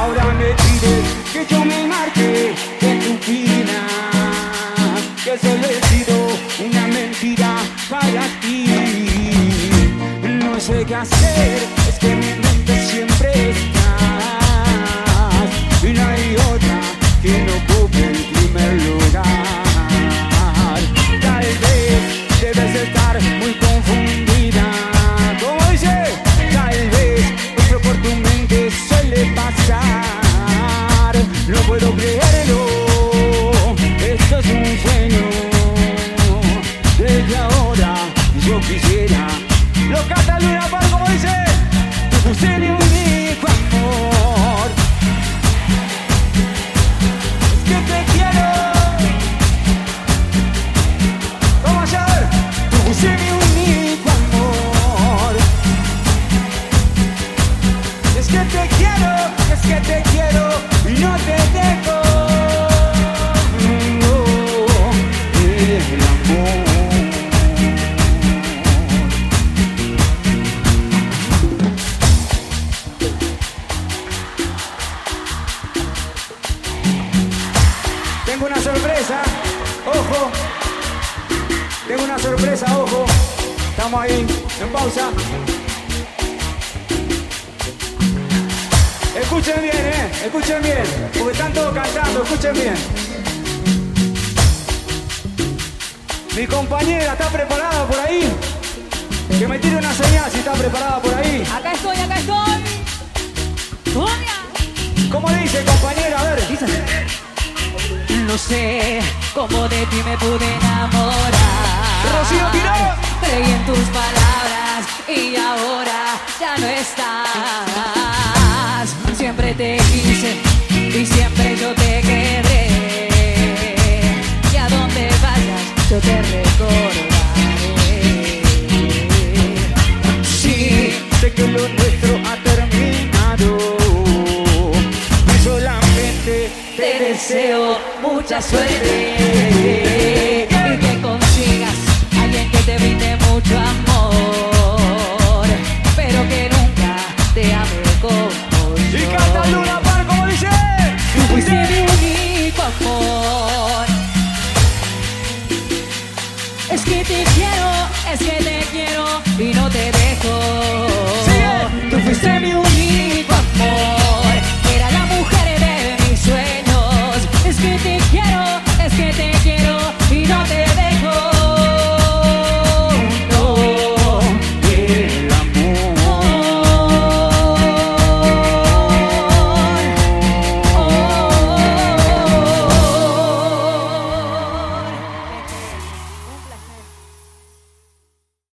Ahora me pides que yo me marque de tu vida, que solo he sido una mentira para ti. No sé qué hacer, es que en que te quiero, es que te quiero y no te dejo. El amor. Tengo una sorpresa, ojo. Tengo una sorpresa, ojo. Estamos ahí, en pausa. Escuchen bien, eh, escuchen bien, porque están todos cantando, escuchen bien. Mi compañera está preparada por ahí. Que me tire una señal si está preparada por ahí. Acá estoy, acá estoy. ¡Cumbia! ¿Cómo dice compañera? A ver. No sé cómo de ti me pude enamorar. Rocío Tiró. Creí en tus palabras y ahora ya no estás. deseo mucha suerte y que consigas alguien que te brinde mucho amor, pero que nunca te ame como yo. Y canta Luna Par como dice. Tú fuiste mi único amor. Es que te quiero, es que te quiero.